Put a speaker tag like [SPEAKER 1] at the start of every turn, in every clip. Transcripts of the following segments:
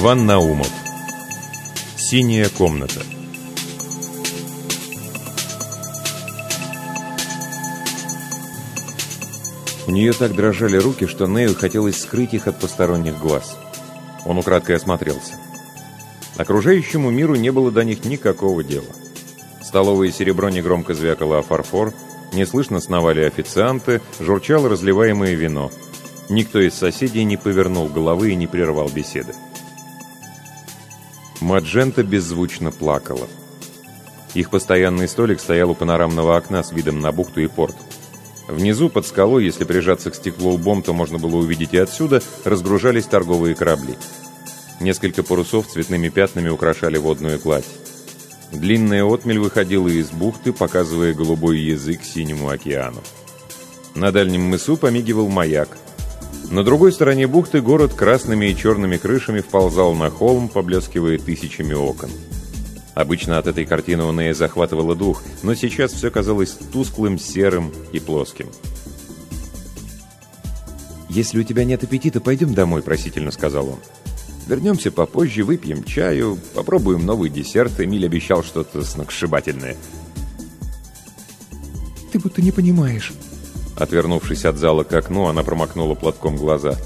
[SPEAKER 1] Иван Наумов Синяя комната У нее так дрожали руки, что Нею хотелось скрыть их от посторонних глаз. Он украдкой осмотрелся. Окружающему миру не было до них никакого дела. Столовое серебро негромко звякало о фарфор, неслышно сновали официанты, журчало разливаемое вино. Никто из соседей не повернул головы и не прервал беседы. Маджента беззвучно плакала. Их постоянный столик стоял у панорамного окна с видом на бухту и порт. Внизу, под скалой, если прижаться к стеклу лбом, то можно было увидеть и отсюда, разгружались торговые корабли. Несколько парусов цветными пятнами украшали водную гладь. Длинная отмель выходила из бухты, показывая голубой язык синему океану. На дальнем мысу помигивал маяк – на другой стороне бухты город красными и черными крышами вползал на холм, поблескивая тысячами окон. Обычно от этой картины у Нея захватывало дух, но сейчас все казалось тусклым, серым и плоским. «Если у тебя нет аппетита, пойдем домой», — просительно сказал он. «Вернемся попозже, выпьем чаю, попробуем новый десерт. Эмиль обещал что-то сногсшибательное».
[SPEAKER 2] «Ты будто не понимаешь»,
[SPEAKER 1] Отвернувшись от зала к окну, она промокнула платком глаза.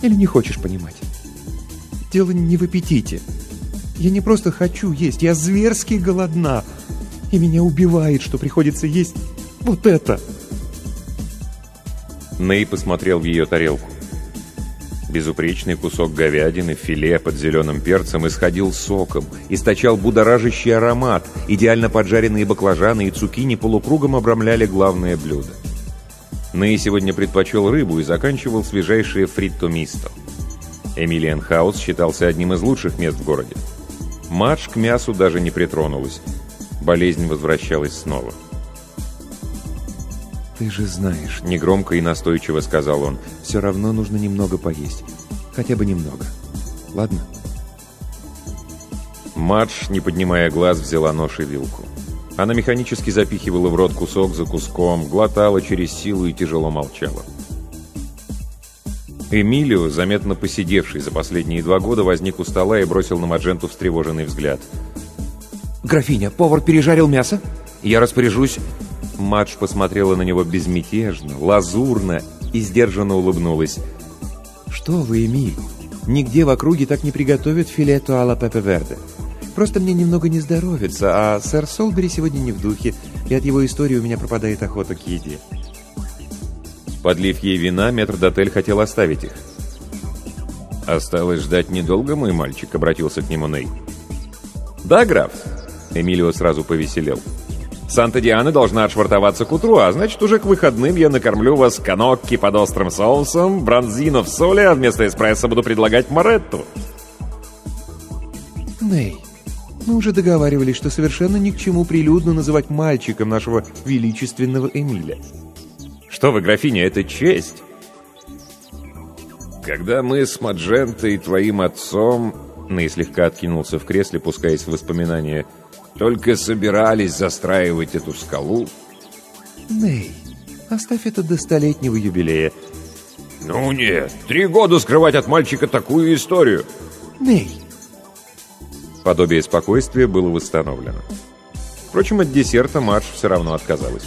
[SPEAKER 2] «Или не хочешь понимать? Дело не в аппетите. Я не просто хочу есть, я зверски голодна. И меня убивает, что приходится есть вот это».
[SPEAKER 1] Ней посмотрел в ее тарелку. Безупречный кусок говядины, филе под зеленым перцем исходил соком, источал будоражащий аромат, идеально поджаренные баклажаны и цукини полукругом обрамляли главное блюдо. Ней сегодня предпочел рыбу и заканчивал свежайшее фритто мисто. Эмилиан Хаус считался одним из лучших мест в городе. Мадж к мясу даже не притронулась. Болезнь возвращалась снова.
[SPEAKER 2] «Ты же знаешь», — негромко и настойчиво сказал он, «все равно нужно немного поесть. Хотя бы немного. Ладно?»
[SPEAKER 1] Мадж, не поднимая глаз, взяла нож и вилку. Она механически запихивала в рот кусок за куском, глотала через силу и тяжело молчала. Эмилио, заметно посидевший за последние два года, возник у стола и бросил на Мадженту встревоженный взгляд.
[SPEAKER 2] «Графиня, повар пережарил мясо? Я распоряжусь...»
[SPEAKER 1] Мадж посмотрела на него безмятежно, лазурно и сдержанно улыбнулась.
[SPEAKER 2] «Что вы, Эмиль, нигде в округе так не приготовят филету а-ла Пепе Верде. Просто мне немного не здоровится, а сэр Солбери сегодня не в духе, и от его истории у меня пропадает охота к еде».
[SPEAKER 1] Подлив ей вина, метрдотель хотел оставить их. «Осталось ждать недолго, мой мальчик», — обратился к нему Ней. «Да, граф?» — Эмилио сразу повеселел. «Санта-Диана должна отшвартоваться к утру, а значит, уже к выходным я накормлю вас канокки под острым соусом, бронзино в соли, а вместо эспрессо буду предлагать моретту».
[SPEAKER 2] «Ней, мы уже договаривались, что совершенно ни к чему прилюдно называть мальчиком нашего величественного Эмиля.
[SPEAKER 1] Что вы, графиня, это честь. Когда мы с Маджентой и твоим отцом... Ней слегка откинулся в кресле, пускаясь в воспоминания. Только собирались застраивать эту скалу.
[SPEAKER 2] Ней, оставь это до столетнего юбилея.
[SPEAKER 1] «Ну нет, три года скрывать от мальчика такую историю!»
[SPEAKER 2] Ней!»
[SPEAKER 1] Подобие спокойствия было восстановлено. Впрочем, от десерта Марш все равно отказалась.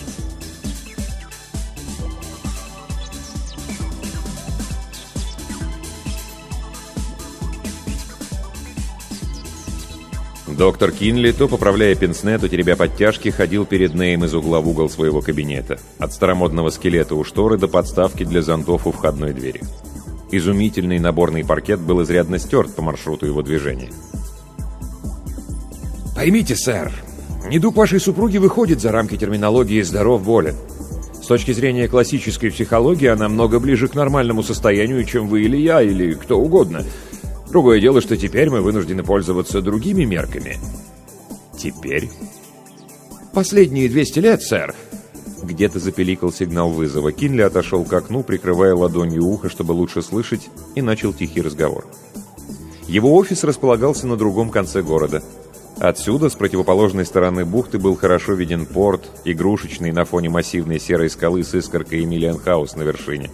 [SPEAKER 1] Доктор Кинли, то поправляя пенсне, то теребя подтяжки, ходил перед Неем из угла в угол своего кабинета. От старомодного скелета у шторы до подставки для зонтов у входной двери. Изумительный наборный паркет был изрядно стерт по маршруту его движения. «Поймите, сэр, недуг вашей супруги выходит за рамки терминологии «здоров-болен». С точки зрения классической психологии она много ближе к нормальному состоянию, чем вы или я, или кто угодно – Другое дело, что теперь мы вынуждены пользоваться другими мерками. Теперь? Последние 200 лет, сэр. Где-то запеликал сигнал вызова. Кинли отошел к окну, прикрывая ладонью ухо, чтобы лучше слышать, и начал тихий разговор. Его офис располагался на другом конце города. Отсюда, с противоположной стороны бухты, был хорошо виден порт, игрушечный на фоне массивной серой скалы с искоркой Эмилианхаус на вершине.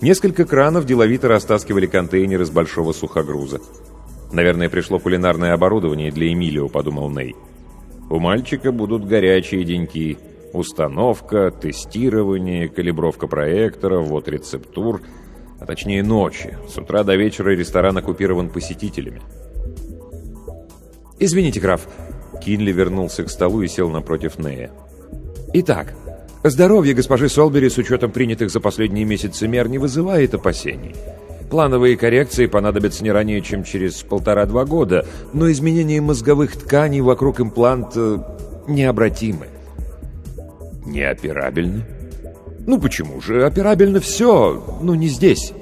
[SPEAKER 1] Несколько кранов деловито растаскивали контейнеры с большого сухогруза. «Наверное, пришло кулинарное оборудование для Эмилио», — подумал Ней. «У мальчика будут горячие деньки. Установка, тестирование, калибровка проектора, вот рецептур, а точнее ночи. С утра до вечера ресторан оккупирован посетителями». «Извините, граф». Кинли вернулся к столу и сел напротив Нея. «Итак, Здоровье госпожи Солбери с учетом принятых за последние месяцы мер не вызывает опасений. Плановые коррекции понадобятся не ранее, чем через полтора-два года, но изменения мозговых тканей вокруг импланта необратимы. Неоперабельно? Ну почему же? Операбельно все, но не здесь.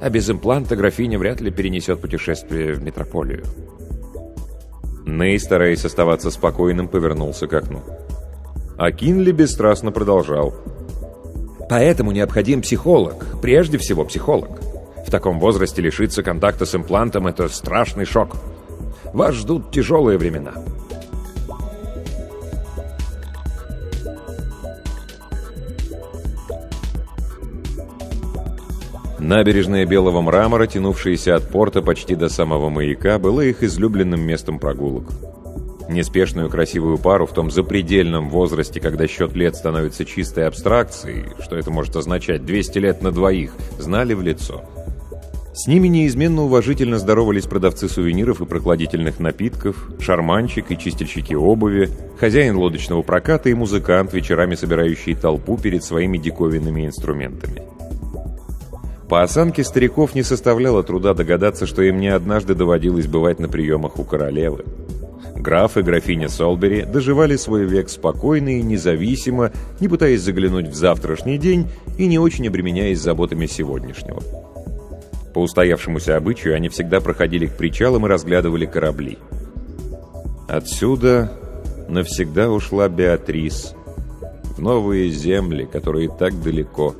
[SPEAKER 1] А без импланта графиня вряд ли перенесет путешествие в метрополию. Ней, стараясь оставаться спокойным, повернулся к окну. А Кинли бесстрастно продолжал. «Поэтому необходим психолог, прежде всего психолог. В таком возрасте лишиться контакта с имплантом – это страшный шок. Вас ждут тяжелые времена». Набережная белого мрамора, тянувшаяся от порта почти до самого маяка, была их излюбленным местом прогулок. Неспешную красивую пару в том запредельном возрасте, когда счет лет становится чистой абстракцией, что это может означать 200 лет на двоих, знали в лицо. С ними неизменно уважительно здоровались продавцы сувениров и прокладительных напитков, шарманщик и чистильщики обуви, хозяин лодочного проката и музыкант, вечерами собирающий толпу перед своими диковинными инструментами. По осанке стариков не составляло труда догадаться, что им не однажды доводилось бывать на приемах у королевы. Граф и графиня Солбери доживали свой век спокойно и независимо, не пытаясь заглянуть в завтрашний день и не очень обременяясь заботами сегодняшнего. По устоявшемуся обычаю они всегда проходили к причалам и разглядывали корабли. Отсюда навсегда ушла Беатрис в новые земли, которые так далеко.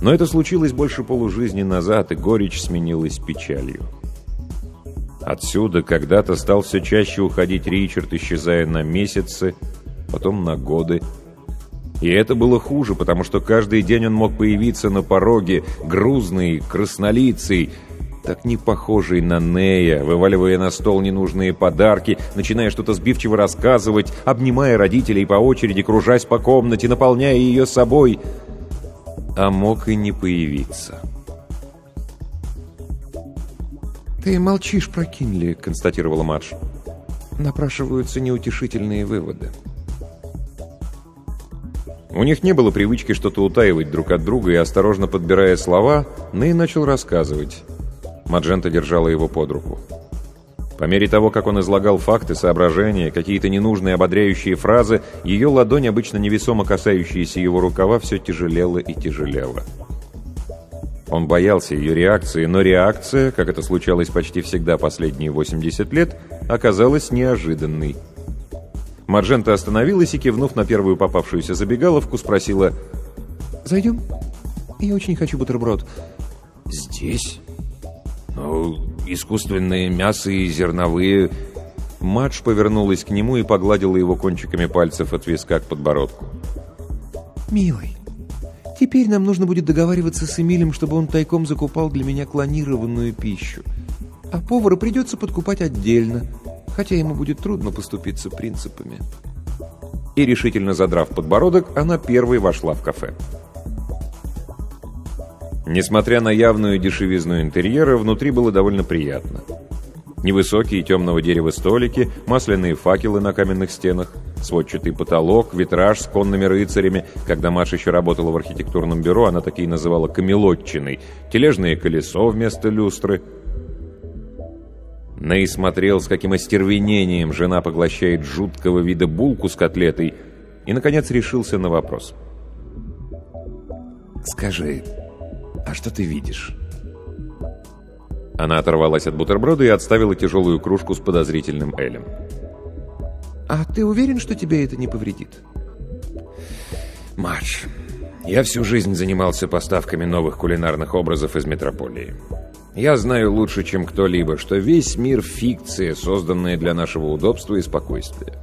[SPEAKER 1] Но это случилось больше полужизни назад, и горечь сменилась печалью. Отсюда когда-то стал все чаще уходить Ричард, исчезая на месяцы, потом на годы. И это было хуже, потому что каждый день он мог появиться на пороге, грузный, краснолицый, так не похожий на Нея, вываливая на стол ненужные подарки, начиная что-то сбивчиво рассказывать, обнимая родителей по очереди, кружась по комнате, наполняя ее собой. А мог и не появиться.
[SPEAKER 2] «Ты молчишь про Кинли», — констатировала Мадж. «Напрашиваются неутешительные выводы».
[SPEAKER 1] У них не было привычки что-то утаивать друг от друга, и, осторожно подбирая слова, Ней начал рассказывать. Маджента держала его под руку. По мере того, как он излагал факты, соображения, какие-то ненужные ободряющие фразы, ее ладонь, обычно невесомо касающаяся его рукава, все тяжелела и тяжелела. Он боялся ее реакции, но реакция, как это случалось почти всегда последние 80 лет, оказалась неожиданной. Марджента остановилась и, кивнув на первую попавшуюся забегаловку, спросила
[SPEAKER 2] «Зайдем? Я очень хочу бутерброд».
[SPEAKER 1] «Здесь? Ну, искусственное мясо и зерновые...» Мадж повернулась к нему и погладила его кончиками пальцев от виска к подбородку.
[SPEAKER 2] «Милый, теперь нам нужно будет договариваться с Эмилем, чтобы он тайком закупал для меня клонированную пищу. А повара придется подкупать отдельно, хотя ему будет трудно поступиться принципами».
[SPEAKER 1] И решительно задрав подбородок, она первой вошла в кафе. Несмотря на явную дешевизну интерьера, внутри было довольно приятно. Невысокие темного дерева столики, масляные факелы на каменных стенах, сводчатый потолок, витраж с конными рыцарями. Когда Маша еще работала в архитектурном бюро, она такие называла камелотчиной. Тележное колесо вместо люстры. Ней смотрел, с каким остервенением жена поглощает жуткого вида булку с котлетой, и, наконец, решился на вопрос.
[SPEAKER 2] «Скажи, а что ты видишь?»
[SPEAKER 1] Она оторвалась от бутерброда и отставила тяжелую кружку с подозрительным элем.
[SPEAKER 2] «А ты уверен, что тебе это не повредит?»
[SPEAKER 1] «Марш, я всю жизнь занимался поставками новых кулинарных образов из метрополии. Я знаю лучше, чем кто-либо, что весь мир — фикция, созданная для нашего удобства и спокойствия.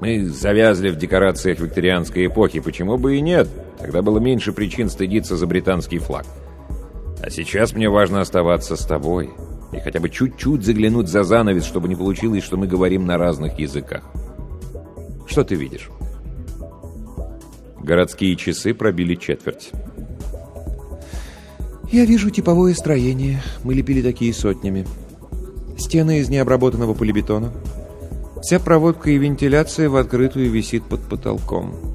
[SPEAKER 1] Мы завязли в декорациях викторианской эпохи, почему бы и нет? Тогда было меньше причин стыдиться за британский флаг». А сейчас мне важно оставаться с тобой и хотя бы чуть-чуть заглянуть за занавес, чтобы не получилось, что мы говорим на разных языках. Что ты видишь? Городские часы пробили четверть.
[SPEAKER 2] Я вижу типовое строение. Мы лепили такие сотнями. Стены из необработанного полибетона. Вся проводка и вентиляция в открытую висит под потолком.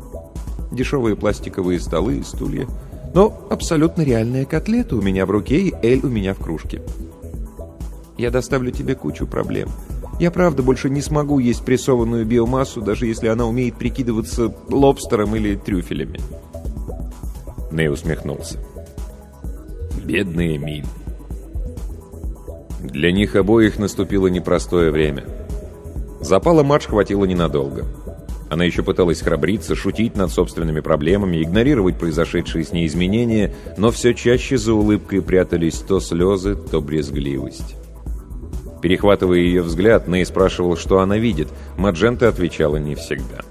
[SPEAKER 2] Дешевые пластиковые столы и стулья — но абсолютно реальная котлета у меня в руке и эль у меня в кружке. Я доставлю тебе кучу проблем. Я правда больше не смогу есть прессованную биомассу, даже если она умеет прикидываться лобстером или трюфелями.
[SPEAKER 1] Ней усмехнулся. Бедный Эмиль. Для них обоих наступило непростое время. Запала матч хватило ненадолго. Она еще пыталась храбриться, шутить над собственными проблемами, игнорировать произошедшие с ней изменения, но все чаще за улыбкой прятались то слезы, то брезгливость. Перехватывая ее взгляд, Ней спрашивал, что она видит. Маджента отвечала не всегда.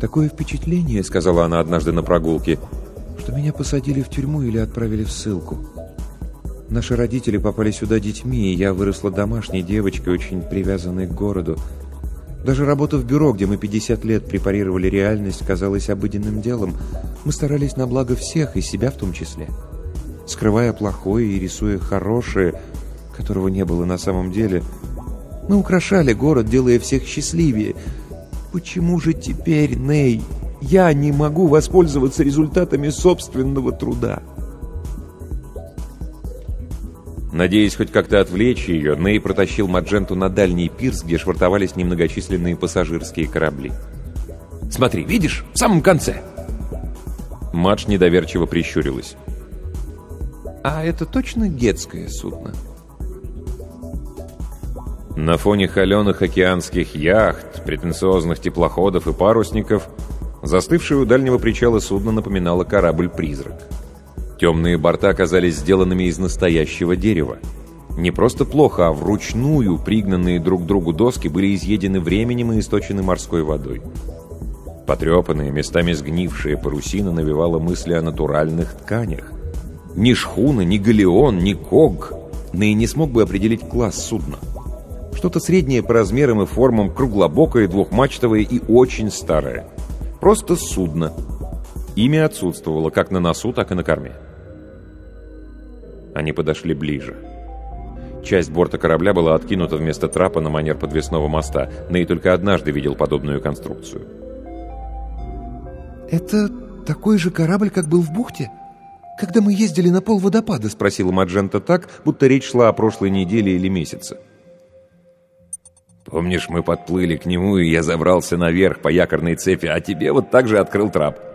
[SPEAKER 2] «Такое впечатление», — сказала она однажды на прогулке, «что меня посадили в тюрьму или отправили в ссылку. Наши родители попали сюда детьми, и я выросла домашней девочкой, очень привязанной к городу. Даже работа в бюро, где мы 50 лет препарировали реальность, казалась обыденным делом. Мы старались на благо всех, и себя в том числе. Скрывая плохое и рисуя хорошее, которого не было на самом деле. Мы украшали город, делая всех счастливее. Почему же теперь, Ней, я не могу воспользоваться результатами собственного труда?»
[SPEAKER 1] Надеясь хоть как-то отвлечь ее, Ней протащил Мадженту на дальний пирс, где швартовались немногочисленные пассажирские корабли. «Смотри, видишь? В самом конце!» Мадж недоверчиво прищурилась.
[SPEAKER 2] «А это точно гетское судно?»
[SPEAKER 1] На фоне холеных океанских яхт, претенциозных теплоходов и парусников, застывшее у дальнего причала судно напоминало корабль-призрак. Темные борта оказались сделанными из настоящего дерева. Не просто плохо, а вручную пригнанные друг к другу доски были изъедены временем и источены морской водой. Потрепанные, местами сгнившие парусина навевала мысли о натуральных тканях. Ни шхуна, ни галеон, ни ког Ней не смог бы определить класс судна. Что-то среднее по размерам и формам, круглобокое, двухмачтовое и очень старое. Просто судно — Имя отсутствовало как на носу, так и на корме. Они подошли ближе. Часть борта корабля была откинута вместо трапа на манер подвесного моста. Ней только однажды видел подобную конструкцию.
[SPEAKER 2] «Это такой же корабль, как был в бухте? Когда мы ездили на пол водопада?» — спросила Маджента так, будто речь шла о прошлой неделе или месяце.
[SPEAKER 1] «Помнишь, мы подплыли к нему, и я забрался наверх по якорной цепи, а тебе вот так же открыл трап?»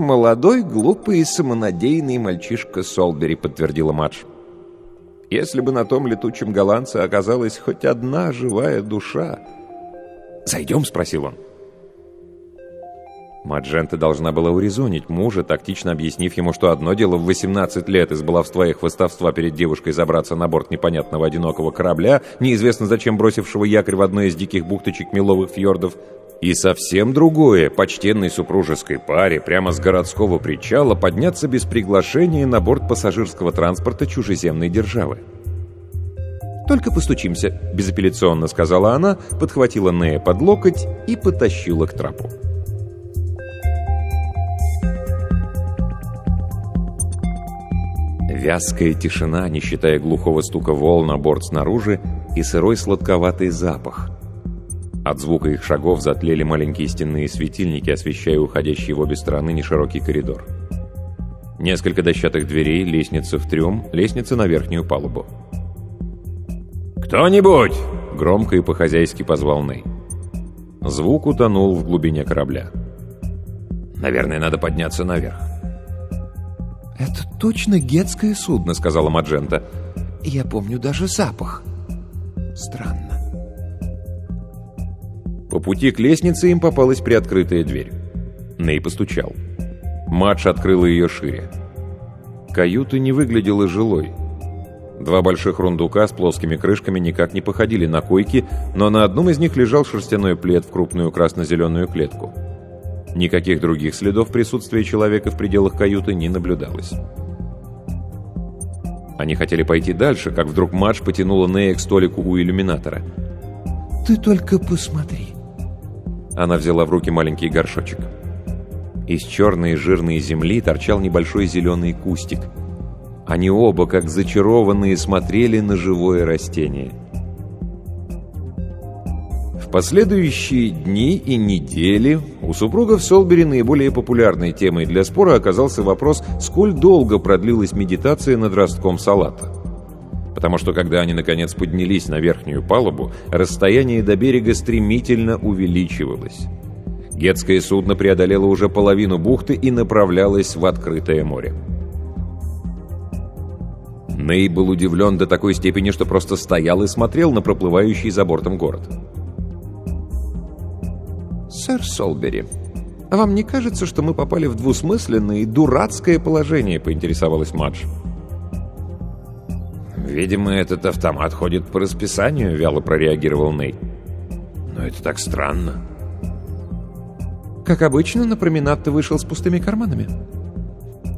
[SPEAKER 2] «Молодой, глупый и самонадеянный мальчишка Солбери», — подтвердила Мадж. «Если бы на том летучем голландце оказалась хоть одна живая душа...»
[SPEAKER 1] «Зайдем?» — спросил он.
[SPEAKER 2] Маджента должна была урезонить мужа, тактично объяснив ему, что одно дело в 18 лет из баловства и хвостовства перед девушкой забраться на борт непонятного одинокого корабля, неизвестно зачем бросившего якорь в одной из диких бухточек Меловых фьордов,
[SPEAKER 1] И совсем другое, почтенной супружеской паре прямо с городского причала подняться без приглашения на борт пассажирского транспорта чужеземной державы.
[SPEAKER 2] «Только постучимся», — безапелляционно сказала она, подхватила Нея под локоть и потащила к трапу. Вязкая тишина, не считая глухого стука волн на борт снаружи, и сырой сладковатый запах — от звука их шагов затлели маленькие стенные светильники, освещая уходящий в обе стороны неширокий коридор. Несколько дощатых дверей, лестница в трюм, лестница на верхнюю палубу.
[SPEAKER 1] «Кто-нибудь!» — громко и по-хозяйски позвал Ней. Звук утонул в глубине корабля. «Наверное, надо подняться наверх».
[SPEAKER 2] «Это точно гетское судно», — сказала Маджента. «Я помню даже запах. Странно». По пути к лестнице им попалась приоткрытая дверь. Ней постучал. Мадж открыла ее шире. Каюта не выглядела жилой. Два больших рундука с плоскими крышками никак не походили на койки, но на одном из них лежал шерстяной плед в крупную красно-зеленую клетку. Никаких других следов присутствия человека в пределах каюты не наблюдалось. Они хотели пойти дальше, как вдруг Мадж потянула Нея к столику у иллюминатора. «Ты только посмотри!» Она взяла в руки маленький горшочек. Из черной жирной земли торчал небольшой зеленый кустик. Они оба, как зачарованные, смотрели на живое растение. В последующие дни и недели у супругов Солбери наиболее популярной темой для спора оказался вопрос, сколь долго продлилась медитация над ростком салата потому что когда они наконец поднялись на верхнюю палубу, расстояние до берега стремительно увеличивалось. Гетское судно преодолело уже половину бухты и направлялось в открытое море. Ней был удивлен до такой степени, что просто стоял и смотрел на проплывающий за бортом город. «Сэр Солбери, а вам не кажется, что мы попали в двусмысленное и дурацкое положение?» — поинтересовалась Мадж.
[SPEAKER 1] «Видимо, этот автомат ходит по расписанию», — вяло прореагировал Ней. «Но это так странно».
[SPEAKER 2] «Как обычно, на променад ты вышел с пустыми карманами».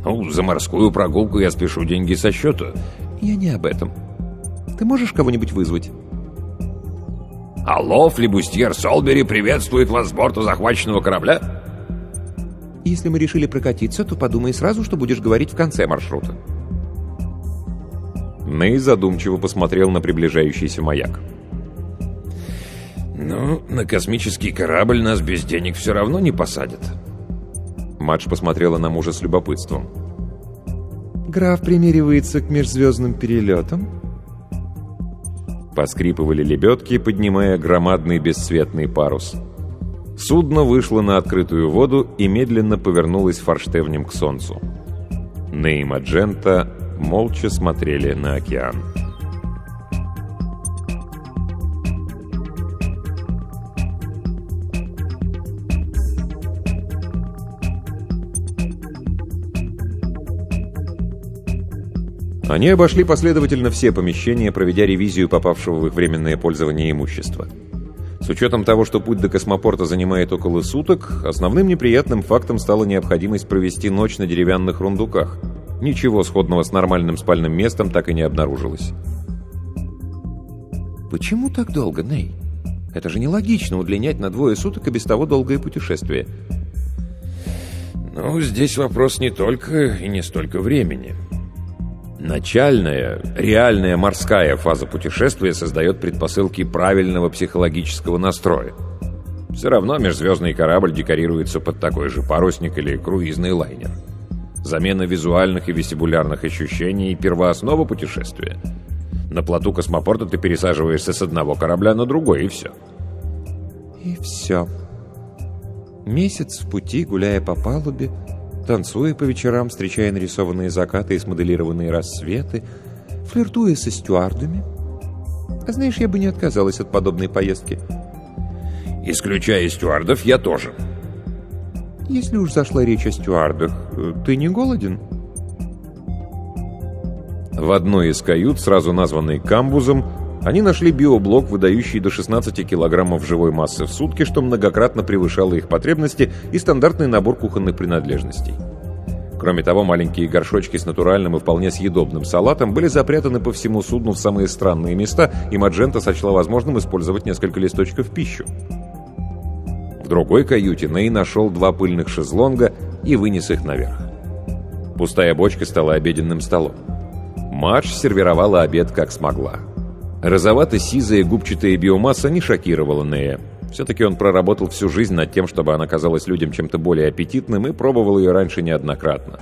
[SPEAKER 1] «Ну, за морскую прогулку я спешу деньги со счета».
[SPEAKER 2] «Я не об этом. Ты можешь кого-нибудь вызвать?»
[SPEAKER 1] «Алло, флебустьер Солбери приветствует вас с борта захваченного корабля?»
[SPEAKER 2] «Если мы решили прокатиться, то подумай сразу, что будешь говорить в конце маршрута».
[SPEAKER 1] Ней задумчиво посмотрел на приближающийся маяк. «Ну, на космический корабль нас без денег все равно не посадят».
[SPEAKER 2] Мадж посмотрела на мужа с любопытством. «Граф примеривается к межзвездным перелетам?» Поскрипывали лебедки, поднимая громадный бесцветный парус. Судно вышло на открытую воду и медленно повернулось форштевнем к солнцу. Ней Маджента молча смотрели на океан. Они обошли последовательно все помещения, проведя ревизию попавшего в их временное пользование имущества. С учетом того, что путь до космопорта занимает около суток, основным неприятным фактом стала необходимость провести ночь на деревянных рундуках – Ничего сходного с нормальным спальным местом так и не обнаружилось. «Почему так долго, Ней? Это же нелогично удлинять на двое суток и без того долгое путешествие».
[SPEAKER 1] «Ну, здесь вопрос не только и не столько времени», Начальная, реальная морская фаза путешествия создает предпосылки правильного психологического настроя. Все равно межзвездный корабль декорируется под такой же парусник или круизный лайнер. Замена визуальных и вестибулярных ощущений – первооснова путешествия. На плоту космопорта ты пересаживаешься с одного корабля на другой, и все.
[SPEAKER 2] И все. Месяц в пути, гуляя по палубе, танцуя по вечерам, встречая нарисованные закаты и смоделированные рассветы, флиртуя со стюардами. А знаешь, я бы не отказалась от подобной поездки.
[SPEAKER 1] Исключая стюардов, я тоже.
[SPEAKER 2] Если уж зашла речь о стюардах, э, ты не голоден?»
[SPEAKER 1] В одной из кают, сразу названной камбузом, Они нашли биоблок, выдающий до 16 килограммов живой массы в сутки, что многократно превышало их потребности и стандартный набор кухонных принадлежностей. Кроме того, маленькие горшочки с натуральным и вполне съедобным салатом были запрятаны по всему судну в самые странные места, и Маджента сочла возможным использовать несколько листочков в пищу. В другой каюте Ней нашел два пыльных шезлонга и вынес их наверх. Пустая бочка стала обеденным столом. Мадж сервировала обед как смогла. Розовато-сизая губчатая биомасса не шокировала Нея. Все-таки он проработал всю жизнь над тем, чтобы она казалась людям чем-то более аппетитным и пробовал ее раньше неоднократно.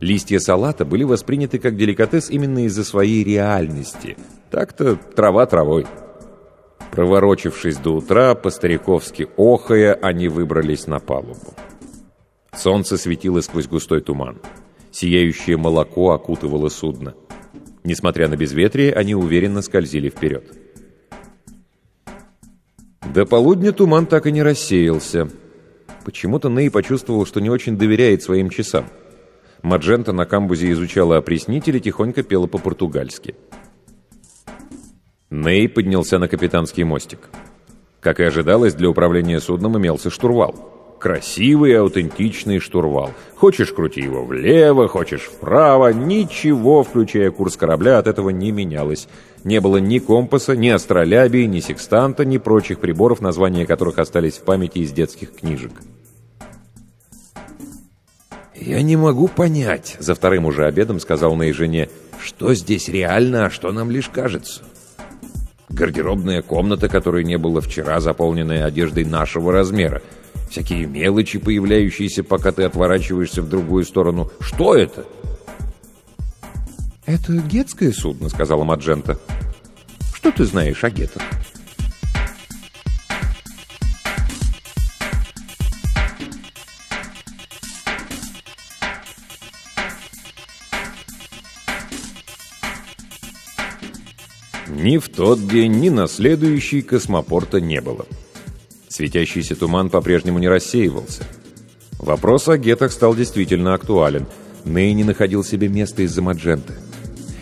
[SPEAKER 1] Листья салата были восприняты как деликатес именно из-за своей реальности. Так-то трава травой. Проворочившись до утра, по-стариковски охая, они выбрались на палубу. Солнце светило сквозь густой туман. Сияющее молоко окутывало судно. Несмотря на безветрие, они уверенно скользили вперед. До полудня туман так и не рассеялся. Почему-то Ней почувствовал, что не очень доверяет своим часам. Маджента на камбузе изучала опреснитель и тихонько пела по-португальски. Ней поднялся на капитанский мостик. Как и ожидалось, для управления судном имелся штурвал. Красивый, аутентичный штурвал. Хочешь, крути его влево, хочешь вправо. Ничего, включая курс корабля, от этого не менялось. Не было ни компаса, ни астролябии, ни секстанта, ни прочих приборов, названия которых остались в памяти из детских книжек. «Я не могу понять», — за вторым уже обедом сказал моей жене, «что здесь реально, а что нам лишь кажется». Гардеробная комната, которой не было вчера, заполненная одеждой нашего размера — всякие мелочи, появляющиеся, пока ты отворачиваешься в другую сторону. Что это?»
[SPEAKER 2] «Это гетское судно», — сказала Маджента.
[SPEAKER 1] «Что ты знаешь о гетах?» Ни в тот день, ни на следующий космопорта не было. Светящийся туман по-прежнему не рассеивался. Вопрос о гетах стал действительно актуален. Ней не находил себе места из-за Мадженты.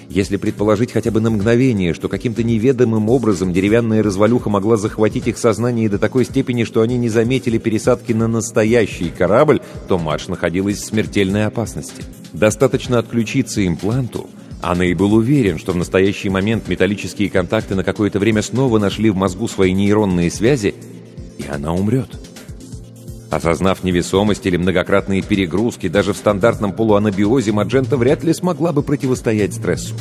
[SPEAKER 1] Если предположить хотя бы на мгновение, что каким-то неведомым образом деревянная развалюха могла захватить их сознание до такой степени, что они не заметили пересадки на настоящий корабль, то Мадж находилась в смертельной опасности. Достаточно отключиться импланту, а Ней был уверен, что в настоящий момент металлические контакты на какое-то время снова нашли в мозгу свои нейронные связи, и она умрет. Осознав невесомость или многократные перегрузки, даже в стандартном полуанабиозе Маджента вряд ли смогла бы противостоять стрессу.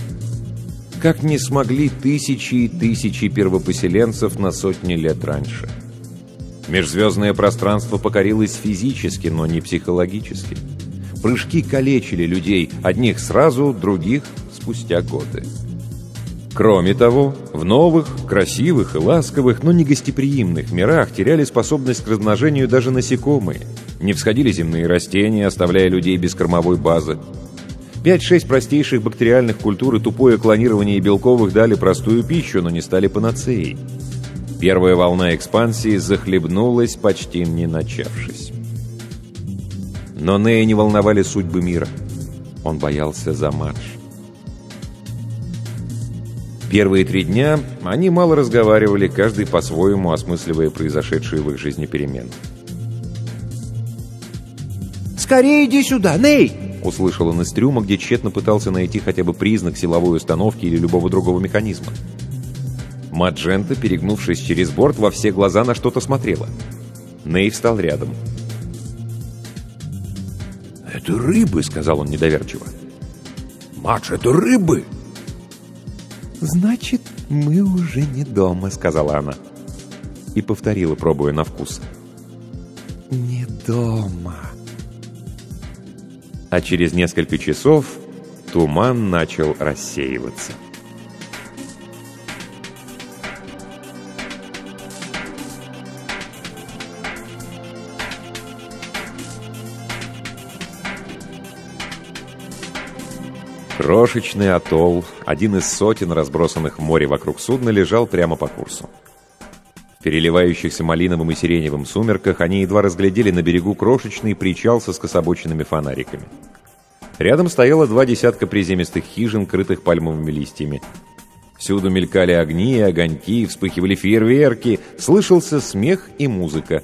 [SPEAKER 1] Как не смогли тысячи и тысячи первопоселенцев на сотни лет раньше. Межзвездное пространство покорилось физически, но не психологически. Прыжки калечили людей, одних сразу, других спустя годы. Кроме того, в новых, красивых и ласковых, но не гостеприимных мирах теряли способность к размножению даже насекомые. Не всходили земные растения, оставляя людей без кормовой базы. 5-6 простейших бактериальных культур и тупое клонирование белковых дали простую пищу, но не стали панацеей. Первая волна экспансии захлебнулась, почти не начавшись. Но Нея не волновали судьбы мира. Он боялся за Мадж. Первые три дня они мало разговаривали, каждый по-своему осмысливая произошедшие в их жизни перемены.
[SPEAKER 2] «Скорее иди сюда, Ней!»
[SPEAKER 1] услышал он из трюма, где тщетно пытался найти хотя бы признак силовой установки или любого другого механизма. Маджента, перегнувшись через борт, во все глаза на что-то смотрела. Ней встал рядом.
[SPEAKER 3] «Это рыбы», — сказал он недоверчиво. «Мадж, это рыбы!»
[SPEAKER 2] «Значит, мы уже не дома», — сказала она.
[SPEAKER 1] И повторила, пробуя на вкус.
[SPEAKER 2] «Не дома».
[SPEAKER 1] А через несколько часов туман начал рассеиваться. Крошечный атолл, один из сотен разбросанных в море вокруг судна, лежал прямо по курсу. В переливающихся малиновым и сиреневым сумерках они едва разглядели на берегу крошечный причал со скособоченными фонариками. Рядом стояло два десятка приземистых хижин, крытых пальмовыми листьями. Всюду мелькали огни и огоньки, вспыхивали фейерверки, слышался смех и музыка.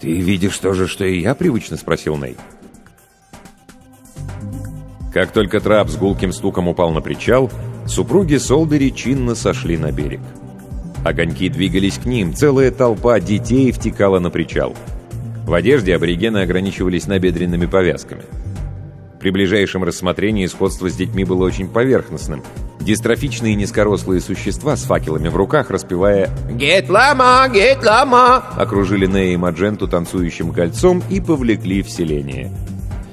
[SPEAKER 1] «Ты видишь то же, что и я?» — привычно спросил Ней. Как только трап с гулким стуком упал на причал, супруги Солдери чинно сошли на берег. Огоньки двигались к ним, целая толпа детей втекала на причал. В одежде аборигены ограничивались набедренными повязками. При ближайшем рассмотрении сходство с детьми было очень поверхностным. Дистрофичные низкорослые существа с факелами в руках, распевая «Гет лама! Гет лама!» окружили Нея и Мадженту танцующим кольцом и повлекли в селение.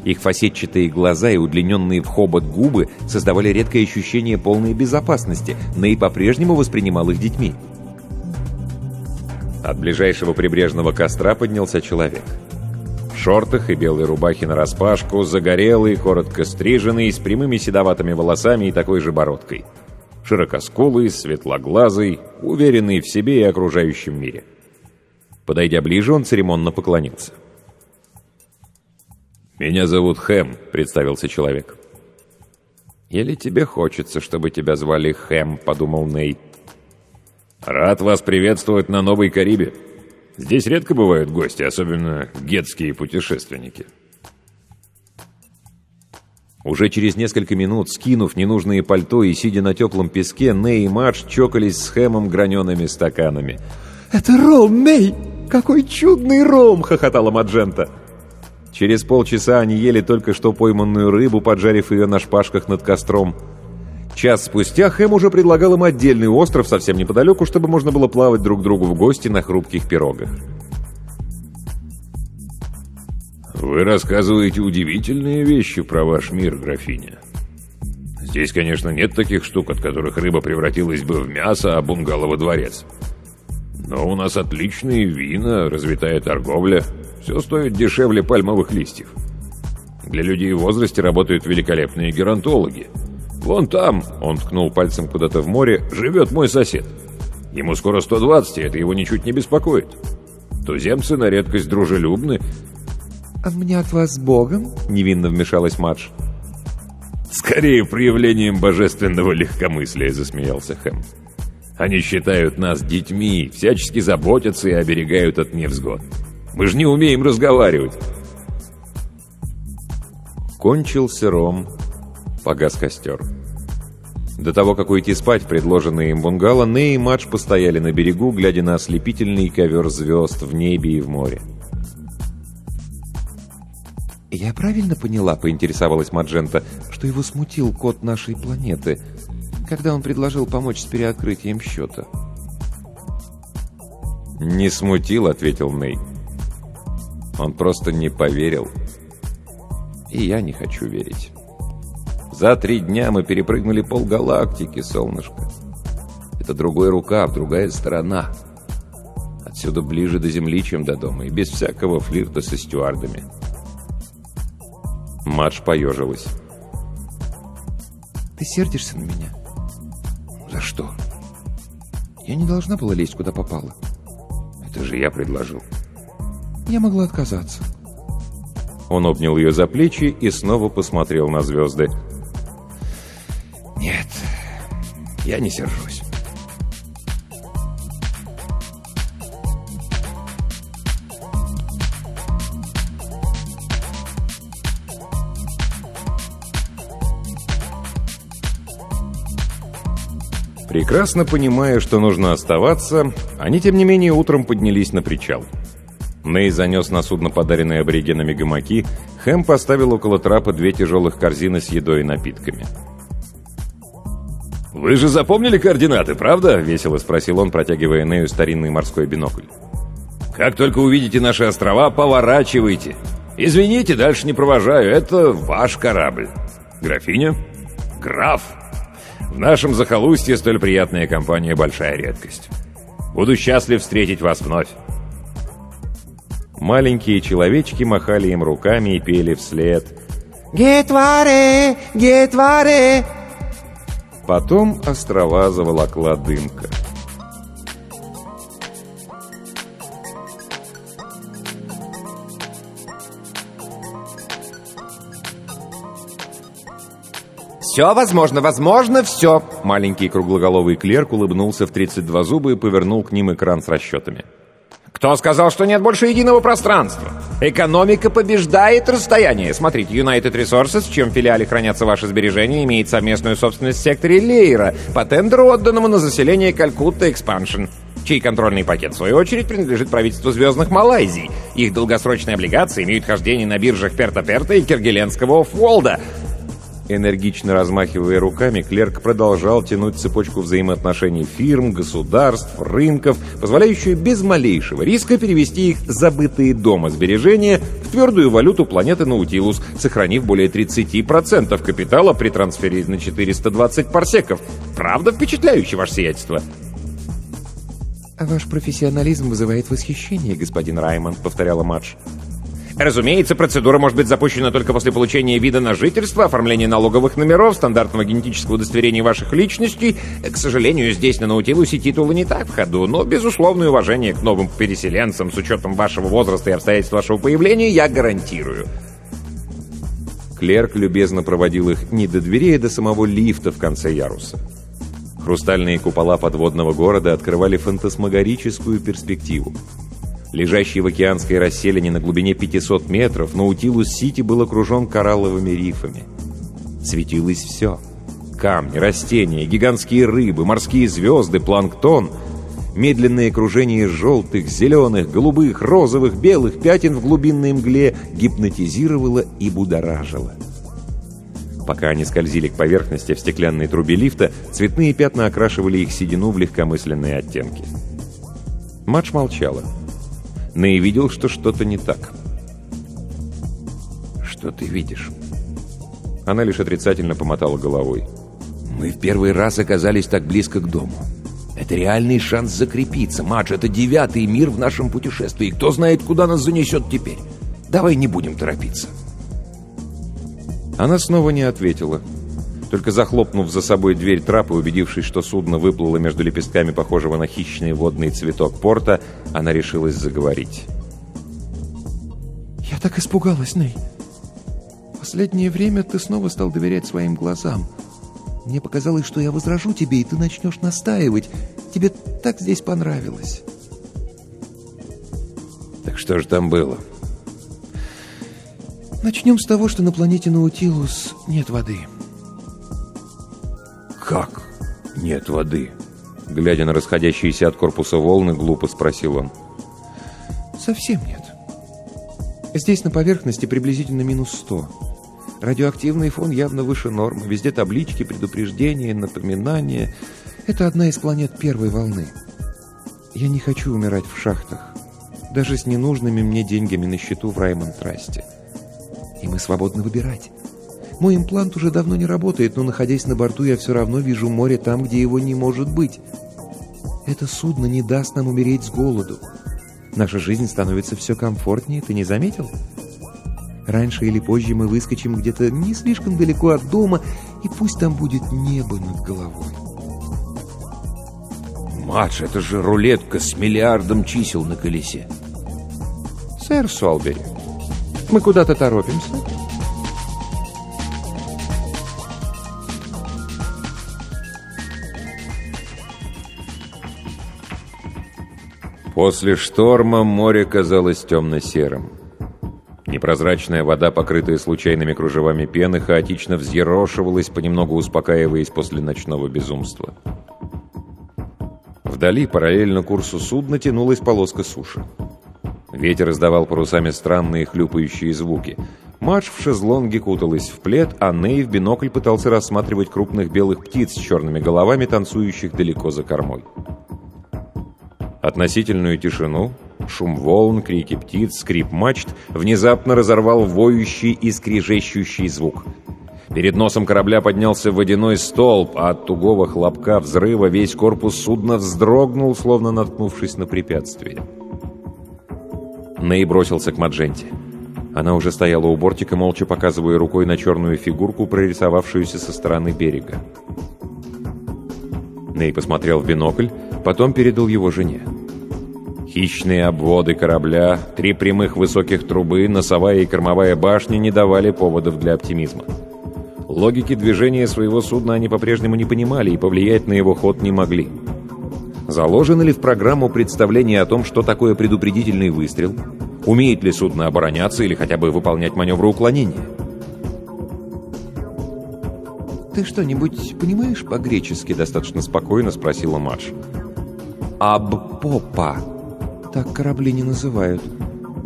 [SPEAKER 1] Их фасетчатые глаза и удлиненные в хобот губы создавали редкое ощущение полной безопасности, Ней по-прежнему воспринимал их детьми. От ближайшего прибрежного костра поднялся человек. В шортах и белой рубахе нараспашку, загорелый, коротко стриженный, с прямыми седоватыми волосами и такой же бородкой. Широкоскулый, светлоглазый, уверенный в себе и окружающем мире. Подойдя ближе, он церемонно поклонился. «Меня зовут Хэм», — представился человек. «Или тебе хочется, чтобы тебя звали Хэм», — подумал Ней. «Рад вас приветствовать на Новой Карибе. Здесь редко бывают гости, особенно гетские путешественники». Уже через несколько минут, скинув ненужные пальто и сидя на теплом песке, Ней и Мадж чокались с Хэмом гранеными стаканами.
[SPEAKER 2] «Это ром, Ней! Какой чудный ром!» — хохотала Маджента.
[SPEAKER 1] Через полчаса они ели только что пойманную рыбу, поджарив ее на шпажках над костром. Час спустя Хэм уже предлагал им отдельный остров совсем неподалеку, чтобы можно было плавать друг другу в гости на хрупких пирогах. «Вы рассказываете удивительные вещи про ваш мир, графиня. Здесь, конечно, нет таких штук, от которых рыба превратилась бы в мясо, а бунгало во дворец. Но у нас отличные вина, развитая торговля, все стоит дешевле пальмовых листьев. Для людей в возрасте работают великолепные геронтологи». «Вон там», — он ткнул пальцем куда-то в море, — «живет мой сосед. Ему скоро 120, и это его ничуть не беспокоит. Туземцы на редкость дружелюбны».
[SPEAKER 2] «А мне от вас с Богом?» — невинно вмешалась Мадж.
[SPEAKER 3] «Скорее проявлением божественного легкомыслия», — засмеялся Хэм. «Они считают нас детьми, всячески заботятся и оберегают от невзгод. Мы же не умеем разговаривать».
[SPEAKER 1] Кончился ром, Погас костер. До того, как уйти спать в предложенное им бунгало, Ней и Мадж постояли на берегу, глядя на ослепительный ковер звезд в небе и в море.
[SPEAKER 2] «Я правильно поняла, — поинтересовалась Маджента, — что его смутил код нашей планеты, когда он предложил помочь с переоткрытием счета?»
[SPEAKER 1] «Не смутил, — ответил Ней. Он просто не поверил. И я не хочу верить». За три дня мы перепрыгнули полгалактики, солнышко. Это другой рукав, другая сторона. Отсюда ближе до Земли, чем до дома, и без всякого флирта со стюардами. Мадж поежилась.
[SPEAKER 2] «Ты сердишься на меня?»
[SPEAKER 1] «За что?»
[SPEAKER 2] «Я не должна была лезть, куда попала».
[SPEAKER 1] «Это же я предложил».
[SPEAKER 2] «Я могла отказаться».
[SPEAKER 1] Он обнял ее за плечи и снова посмотрел на звезды.
[SPEAKER 3] Нет, я не сержусь.
[SPEAKER 1] Прекрасно понимая, что нужно оставаться, они, тем не менее, утром поднялись на причал. Ней занес на судно подаренные аборигенами гамаки, Хэм поставил около трапа две тяжелых корзины с едой и напитками.
[SPEAKER 3] «Вы же запомнили координаты, правда?» — весело спросил он, протягивая Нею старинный морской бинокль. «Как только увидите наши острова, поворачивайте. Извините, дальше не провожаю, это ваш корабль. Графиня? Граф. В нашем захолустье столь приятная компания — большая редкость. Буду счастлив встретить вас вновь».
[SPEAKER 1] Маленькие человечки махали им руками и пели вслед
[SPEAKER 2] «Гетваре! Гетваре!»
[SPEAKER 1] Потом острова заволокла дымка.
[SPEAKER 4] «Все возможно, возможно, все!»
[SPEAKER 1] Маленький круглоголовый клерк улыбнулся в 32 зуба и повернул к ним экран с расчетами.
[SPEAKER 4] Кто сказал, что нет больше единого пространства? Экономика побеждает расстояние. Смотрите, United Resources, в чем филиале хранятся ваши сбережения, имеет совместную собственность в секторе Лейра, по тендеру, отданному на заселение Калькутта Экспаншн чей контрольный пакет, в свою очередь, принадлежит правительству звездных Малайзий. Их долгосрочные облигации имеют хождение на биржах Перта-Перта и Киргеленского Оффволда.
[SPEAKER 1] Энергично размахивая руками, клерк продолжал тянуть цепочку взаимоотношений фирм, государств, рынков, позволяющую без малейшего риска перевести их забытые дома сбережения в твердую валюту планеты Наутилус, сохранив более 30% капитала при трансфере на 420 парсеков. Правда впечатляющее ваше сиятельство?
[SPEAKER 2] «Ваш профессионализм вызывает восхищение, господин Раймонд», — повторяла Мадж.
[SPEAKER 4] Разумеется, процедура может быть запущена только после получения вида на жительство, оформления налоговых номеров, стандартного генетического удостоверения ваших личностей. К сожалению, здесь на Наутилусе титулы не так в ходу, но безусловное уважение к новым переселенцам с учетом вашего возраста и обстоятельств вашего появления я гарантирую.
[SPEAKER 1] Клерк любезно проводил их не до дверей, а до самого лифта в конце яруса. Хрустальные купола подводного города открывали фантасмагорическую перспективу. Лежащий в океанской расселине на глубине 500 метров, Наутилус-Сити был окружен коралловыми рифами. Светилось все. Камни, растения, гигантские рыбы, морские звезды, планктон. Медленное кружение желтых, зеленых, голубых, розовых, белых пятен в глубинной мгле гипнотизировало и будоражило. Пока они скользили к поверхности в стеклянной трубе лифта, цветные пятна окрашивали их седину в легкомысленные оттенки. Мадж молчала. Ней видел, что что-то не так.
[SPEAKER 3] «Что ты видишь?»
[SPEAKER 1] Она лишь отрицательно помотала головой.
[SPEAKER 3] «Мы в первый раз оказались так близко к дому. Это реальный шанс закрепиться. Мадж, это девятый мир в нашем путешествии. Кто знает, куда нас занесет теперь? Давай не будем торопиться».
[SPEAKER 1] Она снова не ответила. Только захлопнув за собой дверь трапа, убедившись, что судно выплыло между лепестками похожего на хищный водный цветок порта, она решилась заговорить.
[SPEAKER 2] «Я так испугалась, Ней. Последнее время ты снова стал доверять своим глазам. Мне показалось, что я возражу тебе, и ты начнешь настаивать. Тебе так здесь понравилось».
[SPEAKER 3] «Так что же там было?»
[SPEAKER 2] Начнем с того, что на планете Наутилус нет воды.
[SPEAKER 3] «Как нет воды?»
[SPEAKER 1] Глядя на расходящиеся от корпуса волны, глупо спросил он.
[SPEAKER 2] Совсем нет. Здесь на поверхности приблизительно минус сто. Радиоактивный фон явно выше нормы. Везде таблички, предупреждения, напоминания. Это одна из планет первой волны. Я не хочу умирать в шахтах. Даже с ненужными мне деньгами на счету в Раймонд-Трасте и мы свободны выбирать. Мой имплант уже давно не работает, но, находясь на борту, я все равно вижу море там, где его не может быть. Это судно не даст нам умереть с голоду. Наша жизнь становится все комфортнее, ты не заметил? Раньше или позже мы выскочим где-то не слишком далеко от дома, и пусть там будет небо над головой.
[SPEAKER 3] Мадж, это же рулетка с миллиардом чисел на колесе.
[SPEAKER 2] Сэр Солбери, мы куда-то торопимся.
[SPEAKER 1] После шторма море казалось темно-серым. Непрозрачная вода, покрытая случайными кружевами пены, хаотично взъерошивалась, понемногу успокаиваясь после ночного безумства. Вдали, параллельно курсу судна, тянулась полоска суши. Ветер издавал парусами странные хлюпающие звуки. Мадж в шезлонге куталась в плед, а Ней в бинокль пытался рассматривать крупных белых птиц с черными головами, танцующих далеко за кормой. Относительную тишину, шум волн, крики птиц, скрип мачт внезапно разорвал воющий и скрежещущий звук. Перед носом корабля поднялся водяной столб, а от тугого хлопка взрыва весь корпус судна вздрогнул, словно наткнувшись на препятствие. Ней бросился к Мадженте. Она уже стояла у бортика, молча показывая рукой на черную фигурку, прорисовавшуюся со стороны берега. Ней посмотрел в бинокль, потом передал его жене. Хищные обводы корабля, три прямых высоких трубы, носовая и кормовая башни не давали поводов для оптимизма. Логики движения своего судна они по-прежнему не понимали и повлиять на его ход не могли. Заложено ли в программу представление о том, что такое предупредительный выстрел? Умеет ли судно обороняться или хотя бы выполнять маневры уклонения?
[SPEAKER 2] «Ты что-нибудь понимаешь по-гречески?» — достаточно спокойно спросила Мадж. «Аб-попа». Так корабли не называют.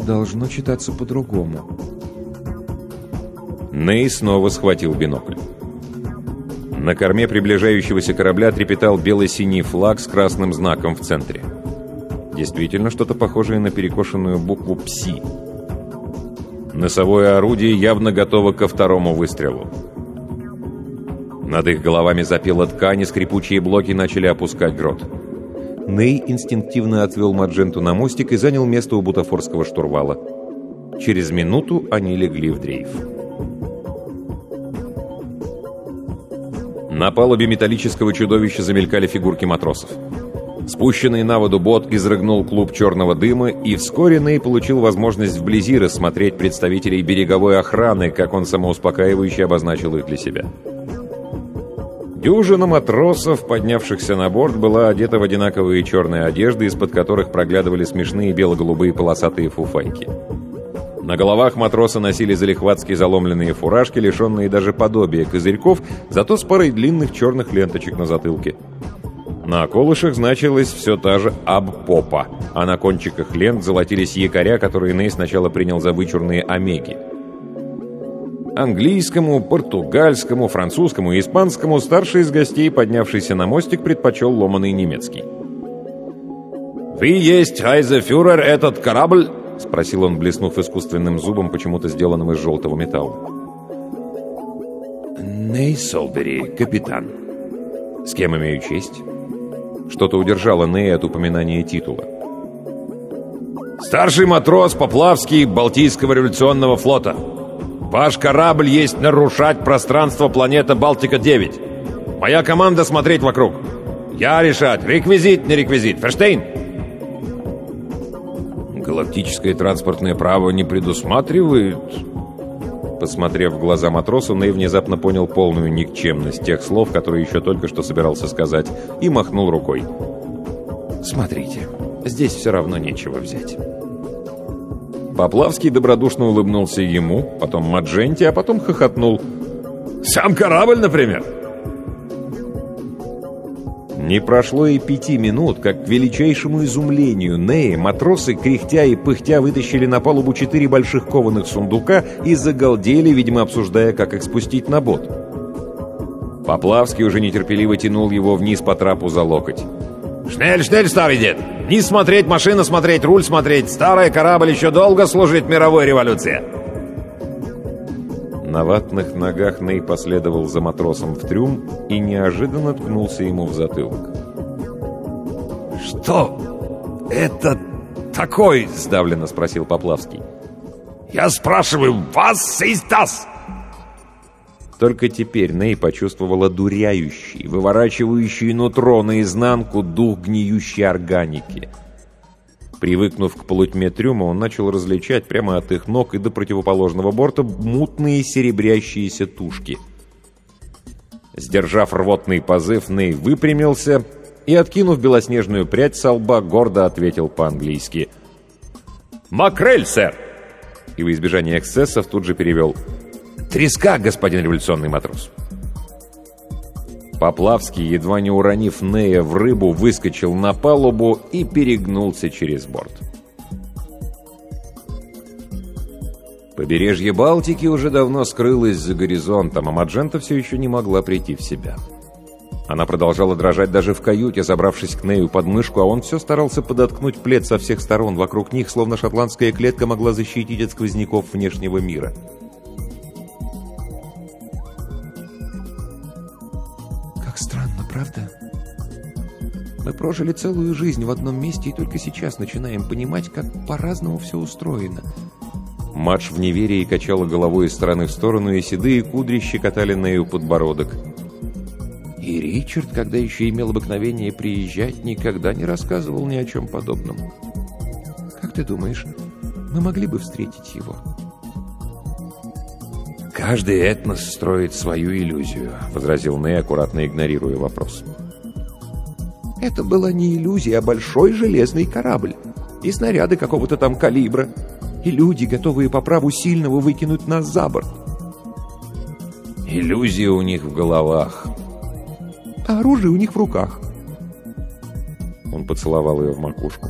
[SPEAKER 2] Должно читаться по-другому.
[SPEAKER 1] Ней снова схватил бинокль. На корме приближающегося корабля трепетал бело-синий флаг с красным знаком в центре. Действительно, что-то похожее на перекошенную букву «Пси». Носовое орудие явно готово ко второму выстрелу. Над их головами запела ткань, и скрипучие блоки начали опускать грот.
[SPEAKER 2] Ней инстинктивно отвел Мадженту на мостик и занял место у бутафорского штурвала. Через минуту они легли в дрейф.
[SPEAKER 1] На палубе металлического чудовища замелькали фигурки матросов. Спущенный на воду бот изрыгнул клуб черного дыма, и вскоре Ней получил возможность вблизи рассмотреть представителей береговой охраны, как он самоуспокаивающе обозначил их для себя. Дюжина матросов, поднявшихся на борт, была одета в одинаковые черные одежды, из-под которых проглядывали смешные бело-голубые полосатые фуфайки. На головах матросы носили залихватские заломленные фуражки, лишенные даже подобия козырьков, зато с парой длинных черных ленточек на затылке. На околышах значилась все та же «Аб-попа», а на кончиках лент золотились якоря, которые Ней сначала принял за вычурные «Омеги». Английскому, португальскому, французскому и испанскому старший из гостей, поднявшийся на мостик, предпочел ломаный немецкий. «Вы есть, Хайзефюрер, этот корабль?» — спросил он, блеснув искусственным зубом, почему-то сделанным из желтого металла.
[SPEAKER 3] «Ней Солбери, капитан».
[SPEAKER 1] «С кем имею честь?» Что-то удержало Ней от упоминания титула.
[SPEAKER 3] «Старший матрос Поплавский Балтийского революционного флота. Ваш корабль есть нарушать пространство планета Балтика-9. Моя команда смотреть вокруг. Я решать, реквизит, не реквизит. Ферштейн?»
[SPEAKER 1] галактическое транспортное право не предусматривает...» Посмотрев в глаза матросу, Ней внезапно понял полную никчемность тех слов, которые еще только что собирался сказать, и махнул рукой. «Смотрите, здесь все равно нечего взять». Поплавский добродушно улыбнулся ему, потом Мадженте, а потом хохотнул.
[SPEAKER 3] «Сам корабль, например?»
[SPEAKER 1] Не прошло и пяти минут, как к величайшему изумлению Неи матросы, кряхтя и пыхтя, вытащили на палубу четыре больших кованых сундука и загалдели, видимо, обсуждая, как их спустить на бот. Поплавский уже нетерпеливо тянул его вниз по трапу за локоть.
[SPEAKER 3] «Шнель, шнель, старый дед! Не смотреть, машина смотреть, руль смотреть! Старый корабль еще долго служит мировой революции!»
[SPEAKER 1] На ватных ногах Ней последовал за матросом в трюм и неожиданно ткнулся ему в затылок.
[SPEAKER 3] «Что это такой?» — сдавленно спросил Поплавский. «Я спрашиваю, вас истас?»
[SPEAKER 1] Только теперь Ней почувствовал одуряющий, выворачивающий нутро наизнанку дух гниющей органики — Привыкнув к полутьме трюма, он начал различать прямо от их ног и до противоположного борта мутные серебрящиеся тушки. Сдержав рвотный позыв, Ней выпрямился и, откинув белоснежную прядь со лба, гордо ответил по-английски.
[SPEAKER 3] «Макрель, сэр!»
[SPEAKER 1] И во избежание эксцессов тут же перевел «Треска, господин революционный матрос!» Поплавский, едва не уронив Нея в рыбу, выскочил на палубу и перегнулся через борт. Побережье Балтики уже давно скрылось за горизонтом, а Маджента все еще не могла прийти в себя. Она продолжала дрожать даже в каюте, забравшись к Нею под мышку, а он все старался подоткнуть плед со всех сторон вокруг них, словно шотландская клетка могла защитить от сквозняков внешнего мира.
[SPEAKER 2] — правда? Мы прожили целую жизнь в одном месте и только сейчас начинаем понимать, как по-разному все устроено.
[SPEAKER 1] Мадж в неверии качала головой из стороны в сторону, и седые кудри щекотали на ее подбородок.
[SPEAKER 2] И Ричард, когда еще имел обыкновение приезжать, никогда не рассказывал ни о чем подобном. Как ты думаешь, мы могли бы встретить его?»
[SPEAKER 3] «Каждый этнос строит свою иллюзию», — возразил Ней, аккуратно игнорируя вопрос.
[SPEAKER 2] «Это была не иллюзия, а большой железный корабль. И снаряды какого-то там калибра. И люди, готовые по праву сильного выкинуть нас за борт.
[SPEAKER 3] Иллюзия у них в головах.
[SPEAKER 2] А оружие у них в руках».
[SPEAKER 1] Он поцеловал ее в макушку.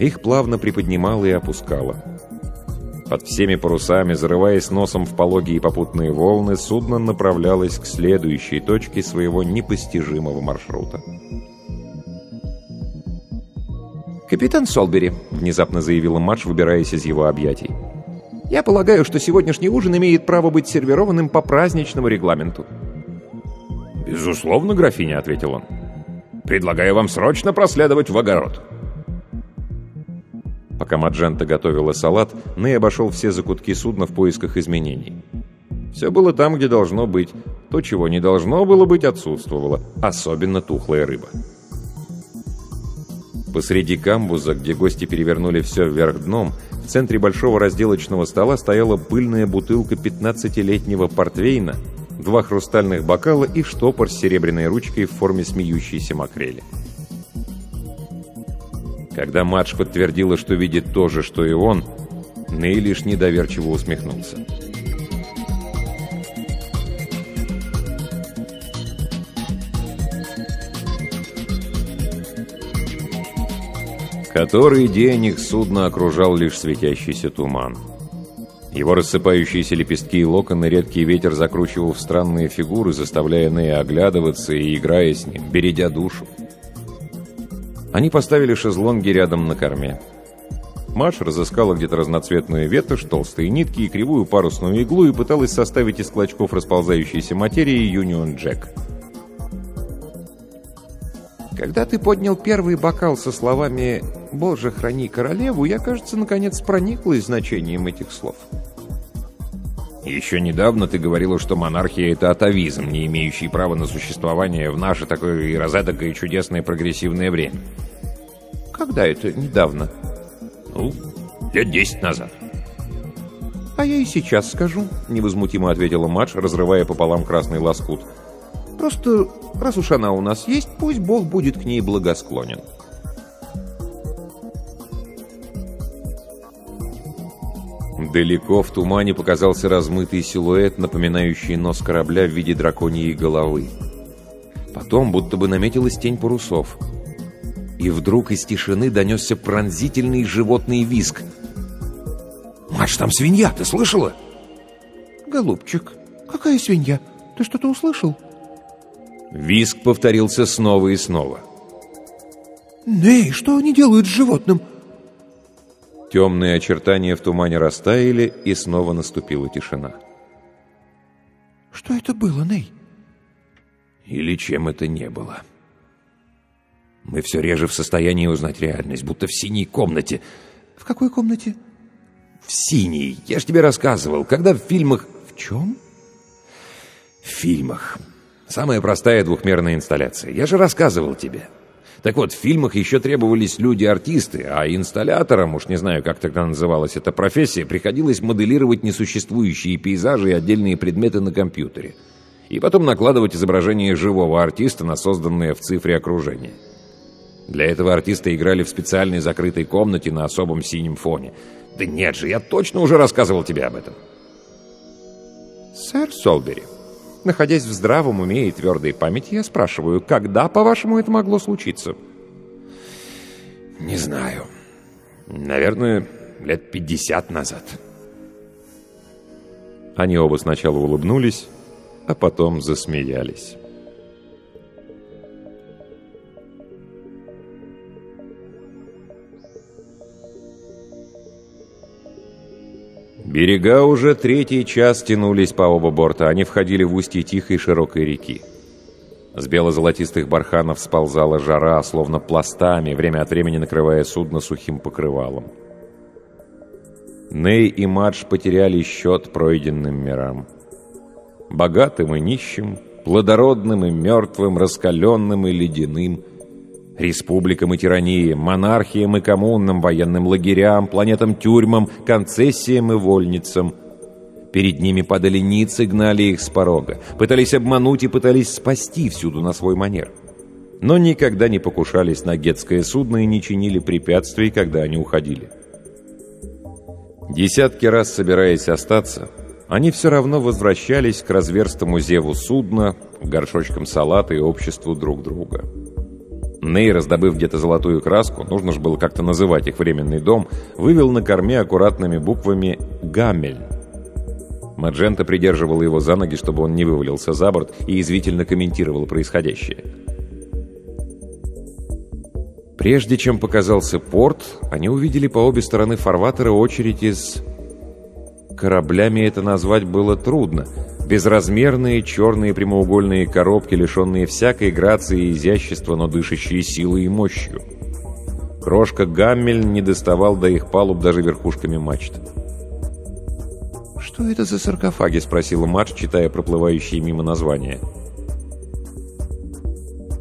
[SPEAKER 1] Их плавно приподнимало и опускало. Под всеми парусами, зарываясь носом в пологие попутные волны, судно направлялось к следующей точке своего непостижимого маршрута.
[SPEAKER 4] «Капитан Солбери», — внезапно заявила Мадж, выбираясь из его объятий. «Я полагаю, что сегодняшний ужин имеет право быть сервированным по праздничному регламенту».
[SPEAKER 3] «Безусловно, графиня», — ответил он. «Предлагаю вам срочно проследовать в огород».
[SPEAKER 1] Пока Маджента готовила салат, Ней обошел все закутки судна в поисках изменений. Все было там, где должно быть. То, чего не должно было быть, отсутствовало. Особенно тухлая рыба. Посреди камбуза, где гости перевернули все вверх дном, в центре большого разделочного стола стояла пыльная бутылка 15-летнего портвейна, два хрустальных бокала и штопор с серебряной ручкой в форме смеющейся макрели. Когда Мадж подтвердила, что видит то же, что и он, Ней лишь недоверчиво усмехнулся. Который день их судно окружал лишь светящийся туман. Его рассыпающиеся лепестки и локоны редкий ветер закручивал в странные фигуры, заставляя Нея оглядываться и играя с ним, бередя душу. Они поставили шезлонги рядом на корме. Маш разыскала где-то разноцветную ветошь, толстые нитки и кривую парусную иглу и пыталась составить из клочков расползающейся материи Юнион Джек.
[SPEAKER 2] Когда ты поднял первый бокал со словами «Боже, храни королеву», я, кажется, наконец прониклась значением этих слов.
[SPEAKER 3] Еще недавно ты говорила, что монархия — это атовизм, не имеющий права на существование в наше такое и розетокое чудесное прогрессивное время.
[SPEAKER 2] Когда это недавно?
[SPEAKER 3] Ну, лет десять назад.
[SPEAKER 2] А я и сейчас скажу, невозмутимо ответила Мадж, разрывая пополам красный лоскут. Просто, раз уж она у нас есть, пусть Бог будет к ней благосклонен.
[SPEAKER 1] Далеко в тумане показался размытый силуэт, напоминающий нос корабля в виде драконьей головы. Потом будто бы наметилась тень парусов. И вдруг из тишины донесся пронзительный животный визг.
[SPEAKER 3] «Маш, там свинья, ты слышала?»
[SPEAKER 2] «Голубчик, какая свинья? Ты что-то услышал?»
[SPEAKER 1] Визг повторился снова и снова.
[SPEAKER 2] «Ней, что они делают с животным?»
[SPEAKER 1] Темные очертания в тумане растаяли, и снова наступила тишина.
[SPEAKER 2] «Что это было, Ней?»
[SPEAKER 3] «Или чем это не было?» «Мы все реже в состоянии узнать реальность, будто в синей комнате».
[SPEAKER 2] «В какой комнате?»
[SPEAKER 3] «В синей. Я ж тебе рассказывал. Когда в фильмах...»
[SPEAKER 2] «В чем?»
[SPEAKER 3] «В фильмах. Самая простая двухмерная инсталляция. Я же рассказывал тебе». Так вот, в фильмах еще требовались люди-артисты, а инсталляторам, уж не знаю, как тогда называлась эта профессия, приходилось моделировать несуществующие пейзажи и отдельные предметы на компьютере. И потом накладывать изображение живого артиста на созданное в цифре окружение. Для этого артисты играли в специальной закрытой комнате на особом синем фоне. Да нет же, я точно уже рассказывал тебе об этом.
[SPEAKER 4] Сэр Солбери, Находясь в здравом уме и твердой памяти, я спрашиваю, когда, по-вашему, это могло случиться?
[SPEAKER 3] Не знаю. Наверное, лет пятьдесят назад.
[SPEAKER 1] Они оба сначала улыбнулись, а потом засмеялись. Берега уже третий час тянулись по оба борта. Они входили в устье тихой широкой реки. С бело-золотистых барханов сползала жара, словно пластами, время от времени накрывая судно сухим покрывалом. Ней и Мадж потеряли счет пройденным мирам. Богатым и нищим, плодородным и мертвым, раскаленным и ледяным – республикам и тираниям, монархиям и коммунам, военным лагерям, планетам-тюрьмам, концессиям и вольницам, Перед ними падали ниц гнали их с порога. Пытались обмануть и пытались спасти всюду на свой манер. Но никогда не покушались на гетское судно и не чинили препятствий, когда они уходили. Десятки раз собираясь остаться, они все равно возвращались к разверстому зеву судна, горшочкам салата и обществу друг друга. Ней, раздобыв где-то золотую краску, нужно же было как-то называть их временный дом, вывел на корме аккуратными буквами «Гамель». Маджента придерживала его за ноги, чтобы он не вывалился за борт, и извительно комментировал происходящее. Прежде чем показался порт, они увидели по обе стороны фарватера очередь из... Кораблями это назвать было трудно — Безразмерные черные прямоугольные коробки, лишенные всякой грации и изящества, но дышащие силой и мощью. Крошка Гаммель не доставал до их палуб даже верхушками мачт. «Что это за саркофаги?» — спросила Мадж, читая проплывающие мимо названия.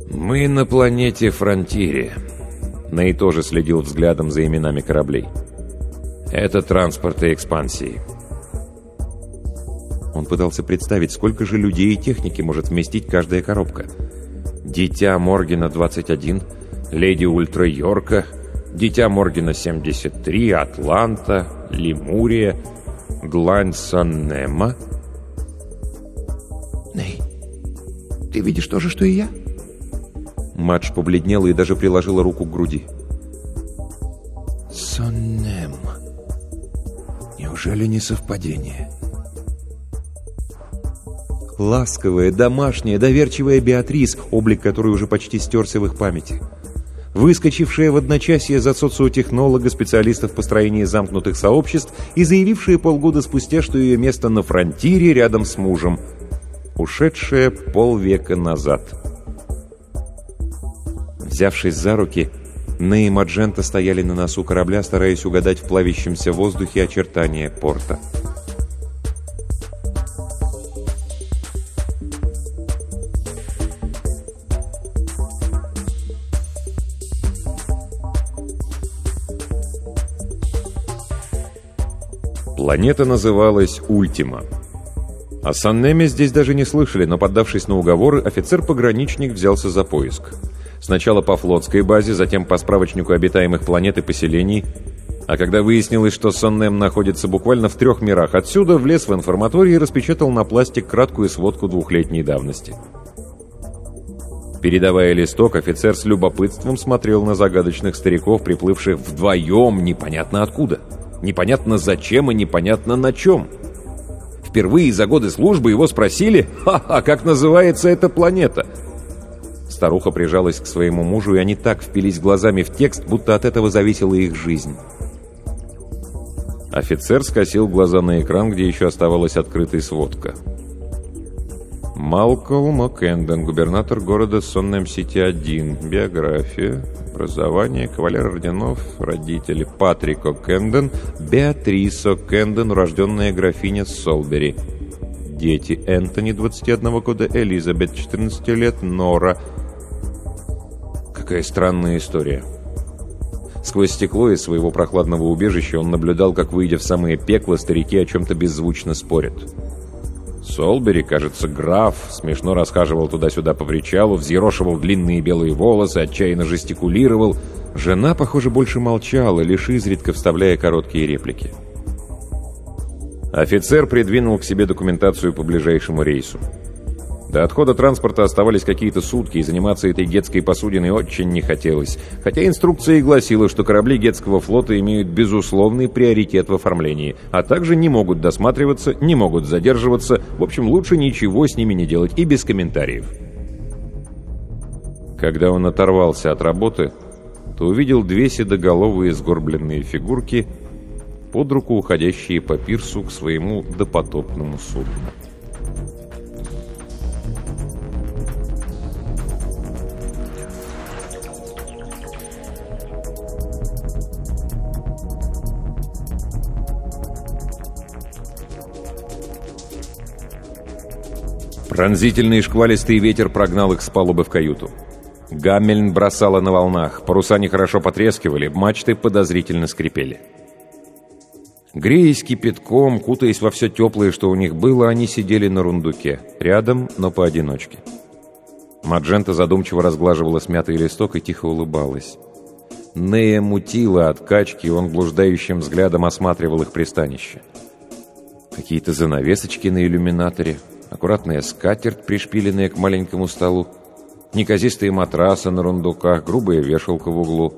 [SPEAKER 1] «Мы на планете Фронтире». Ней тоже следил взглядом за именами кораблей. «Это транспорт и экспансии». Он пытался представить, сколько же людей и техники может вместить каждая коробка. Дитя Моргена 21, Леди Ультра Йорка, Дитя Моргена 73, Атланта, Лемурия, Глань Саннема.
[SPEAKER 2] «Ней, ты видишь то же, что и я?»
[SPEAKER 1] Мадж побледнела и даже приложила руку к груди.
[SPEAKER 2] «Соннем. Неужели не совпадение?» Ласковая, домашняя, доверчивая Беатрис, облик которой уже почти стерся в их памяти. Выскочившая в одночасье за социотехнолога, специалистов по строению замкнутых сообществ и заявившая полгода спустя, что ее место на фронтире рядом с мужем. Ушедшая полвека назад. Взявшись за руки, Ней и Маджента стояли на носу корабля, стараясь угадать в плавящемся воздухе очертания порта.
[SPEAKER 1] Планета называлась Ультима. О Саннеме здесь даже не слышали, но, поддавшись на уговоры, офицер-пограничник взялся за поиск. Сначала по флотской базе, затем по справочнику обитаемых планет и поселений. А когда выяснилось, что Саннем находится буквально в трех мирах отсюда, влез в информаторий и распечатал на пластик краткую сводку двухлетней давности. Передавая листок, офицер с любопытством смотрел на загадочных стариков, приплывших вдвоем непонятно откуда – Непонятно зачем и непонятно на чем. Впервые за годы службы его спросили «Ха-ха, как называется эта планета?» Старуха прижалась к своему мужу, и они так впились глазами в текст, будто от этого зависела их жизнь. Офицер скосил глаза на экран, где еще оставалась открытой сводка. Малкольм О'Кенден, губернатор города Соннем-Сити-1. Биография. Образование. Кавалер орденов. Родители. Патрик О'Кенден. Беатрис О'Кенден, урожденная графиня Солбери. Дети. Энтони, 21 года. Элизабет, 14 лет. Нора. Какая странная история. Сквозь стекло из своего прохладного убежища он наблюдал, как, выйдя в самое пекло, старики о чем-то беззвучно спорят. Солбери, кажется, граф, смешно расхаживал туда-сюда по причалу, взъерошивал длинные белые волосы, отчаянно жестикулировал. Жена, похоже, больше молчала, лишь изредка вставляя короткие реплики. Офицер придвинул к себе документацию по ближайшему рейсу. До отхода транспорта оставались какие-то сутки, и заниматься этой гетской посудиной очень не хотелось. Хотя инструкция и гласила, что корабли гетского флота имеют безусловный приоритет в оформлении, а также не могут досматриваться, не могут задерживаться, в общем, лучше ничего с ними не делать и без комментариев. Когда он оторвался от работы, то увидел две седоголовые сгорбленные фигурки, под руку уходящие по пирсу к своему допотопному судну. Пронзительный шквалистый ветер прогнал их с палубы в каюту. Гаммельн бросала на волнах, паруса нехорошо потрескивали, мачты подозрительно скрипели. Греясь кипятком, кутаясь во все теплое, что у них было, они сидели на рундуке, рядом, но поодиночке. Маджента задумчиво разглаживала смятый листок и тихо улыбалась. Нея мутила от качки, он блуждающим взглядом осматривал их пристанище. Какие-то занавесочки на иллюминаторе, аккуратная скатерть, пришпиленная к маленькому столу, неказистые матрасы на рундуках, грубая вешалка в углу.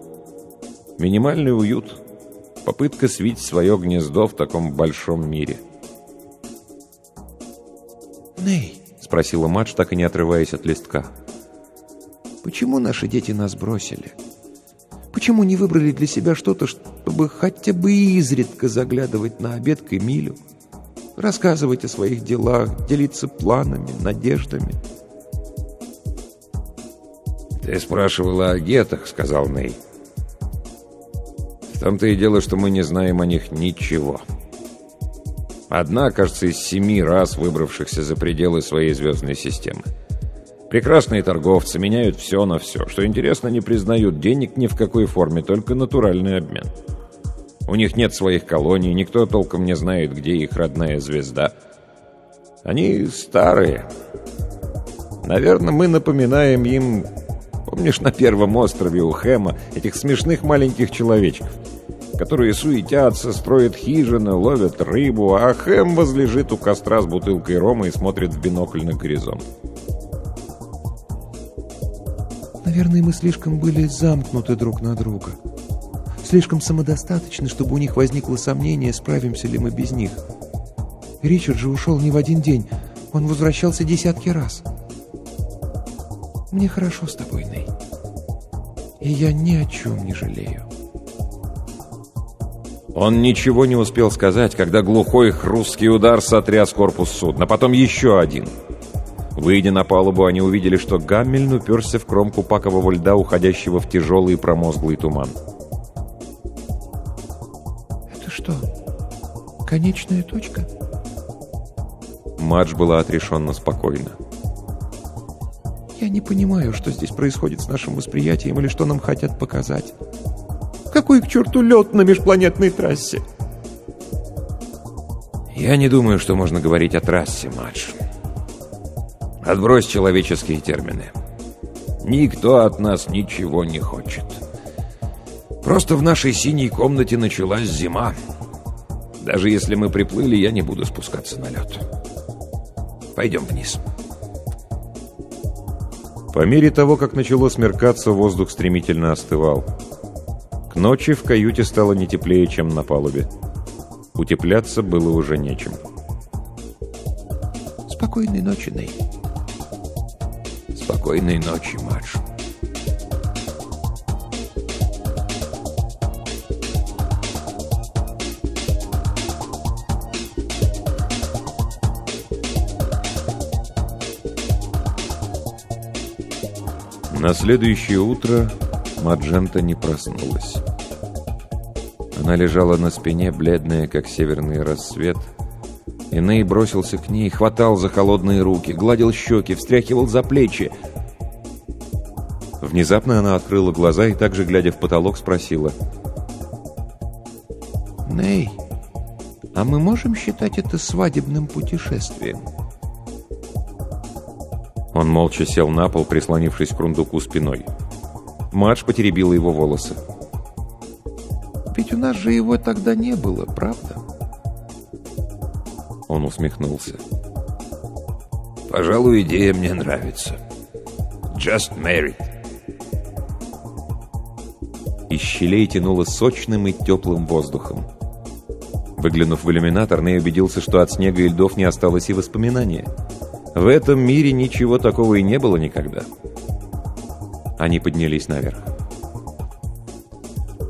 [SPEAKER 1] Минимальный уют, попытка свить свое гнездо в таком большом мире.
[SPEAKER 2] «Ней», — спросила Мадж, так и не отрываясь от листка, — «почему наши дети нас бросили?» Почему не выбрали для себя что-то, чтобы хотя бы изредка заглядывать на обед к Эмилю? Рассказывать о своих делах, делиться планами, надеждами.
[SPEAKER 3] «Ты спрашивала о гетах», — сказал Ней. «В том-то и дело, что мы не знаем о них ничего. Одна, кажется, из семи раз выбравшихся за пределы своей звездной системы. Прекрасные торговцы меняют все на все. Что интересно, не признают денег ни в какой форме, только натуральный обмен. У них нет своих колоний, никто толком не знает, где их родная звезда. Они старые. Наверное, мы напоминаем им... Помнишь, на первом острове у Хэма этих смешных маленьких человечков, которые суетятся, строят хижины, ловят рыбу, а Хэм возлежит у костра с бутылкой рома и смотрит в бинокль на горизонт.
[SPEAKER 2] Наверное, мы слишком были замкнуты друг на друга. Слишком самодостаточны, чтобы у них возникло сомнение, справимся ли мы без них. Ричард же ушел не в один день. Он возвращался десятки раз. Мне хорошо с тобой, Ней. И я ни о чем не жалею.
[SPEAKER 1] Он ничего не успел сказать, когда глухой хрусткий удар сотряс корпус судна, потом еще один — Выйдя на палубу, они увидели, что Гаммельн уперся в кромку пакового льда, уходящего в тяжелый промозглый туман.
[SPEAKER 2] Конечная точка?»
[SPEAKER 1] Мадж была отрешенно спокойна.
[SPEAKER 2] «Я не понимаю, что здесь происходит с нашим восприятием или что нам хотят показать. Какой к черту лед на межпланетной трассе?»
[SPEAKER 1] «Я не думаю, что можно говорить о трассе, Мадж». Отбрось человеческие термины. Никто от нас ничего не хочет. Просто в нашей синей комнате началась зима. Даже если мы приплыли, я не буду спускаться на лед. Пойдем вниз. По мере того, как начало смеркаться, воздух стремительно остывал. К ночи в каюте стало не теплее, чем на палубе. Утепляться было уже нечем.
[SPEAKER 2] «Спокойной ночи, Ней»,
[SPEAKER 3] Спокойной ночи, Мадж.
[SPEAKER 1] На следующее утро Маджента не проснулась. Она лежала на спине, бледная, как северный рассвет, Иней бросился к ней, хватал за холодные руки, гладил щеки, встряхивал за плечи. Внезапно она открыла глаза и также, глядя в потолок, спросила.
[SPEAKER 2] «Ней, а мы можем считать это свадебным путешествием?»
[SPEAKER 1] Он молча сел на пол, прислонившись к рундуку спиной. Мадж потеребила его волосы.
[SPEAKER 2] «Ведь у нас же его тогда не было, правда?»
[SPEAKER 1] Он усмехнулся.
[SPEAKER 3] «Пожалуй, идея мне нравится. Just married».
[SPEAKER 1] Из щелей тянуло сочным и теплым воздухом. Выглянув в иллюминатор, Ней убедился, что от снега и льдов не осталось и воспоминания. В этом мире ничего такого и не было никогда. Они поднялись наверх.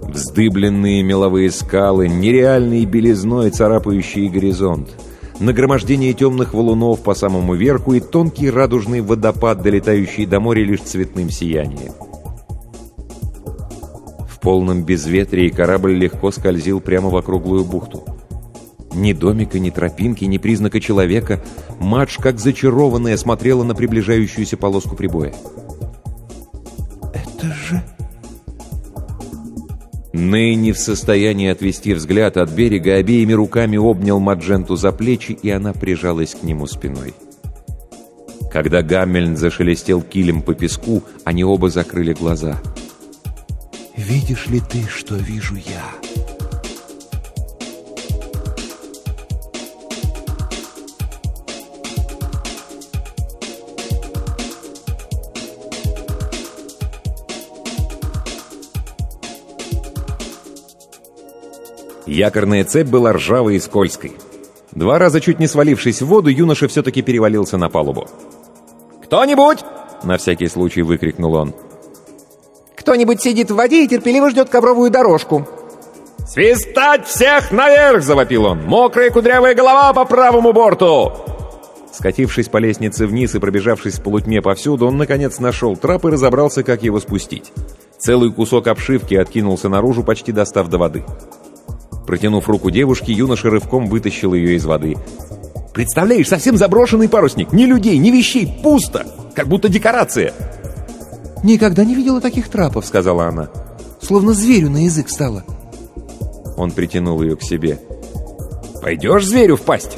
[SPEAKER 1] Вздыбленные меловые скалы, нереальной белизной царапающие горизонт — нагромождение темных валунов по самому верху и тонкий радужный водопад, долетающий до моря лишь цветным сиянием. В полном безветрии корабль легко скользил прямо в округлую бухту. Ни домика, ни тропинки, ни признака человека. Мадж, как зачарованная, смотрела на приближающуюся полоску прибоя.
[SPEAKER 2] «Это же...» Ней не в состоянии отвести взгляд от берега, обеими руками обнял Мадженту за плечи, и она прижалась к нему спиной. Когда Гаммельн зашелестел килем по песку, они оба закрыли глаза. «Видишь ли ты, что вижу я?»
[SPEAKER 1] Якорная цепь была ржавой и скользкой. Два раза чуть не свалившись в воду, юноша все-таки перевалился на палубу.
[SPEAKER 4] «Кто-нибудь!»
[SPEAKER 1] — на всякий случай выкрикнул он.
[SPEAKER 4] «Кто-нибудь сидит в воде и терпеливо ждет ковровую дорожку!»
[SPEAKER 3] «Свистать всех наверх!» — завопил он. «Мокрая кудрявая голова по правому борту!»
[SPEAKER 1] Скатившись по лестнице вниз и пробежавшись в полутьме повсюду, он, наконец, нашел трап и разобрался, как его спустить. Целый кусок обшивки откинулся наружу, почти достав до воды. Протянув руку девушке, юноша рывком вытащил ее из воды. «Представляешь, совсем заброшенный парусник! Ни людей, ни вещей! Пусто! Как будто декорация!»
[SPEAKER 2] «Никогда не видела таких трапов», — сказала она. «Словно зверю на язык стало».
[SPEAKER 1] Он притянул ее к себе.
[SPEAKER 3] «Пойдешь зверю в пасть?»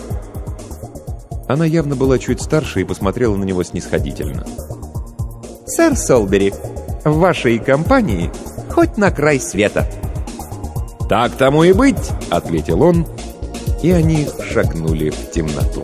[SPEAKER 1] Она явно была чуть старше и посмотрела на него снисходительно.
[SPEAKER 2] «Сэр Солбери, в вашей компании хоть на край света».
[SPEAKER 3] «Так тому и быть», — ответил он,
[SPEAKER 1] и они шагнули в темноту.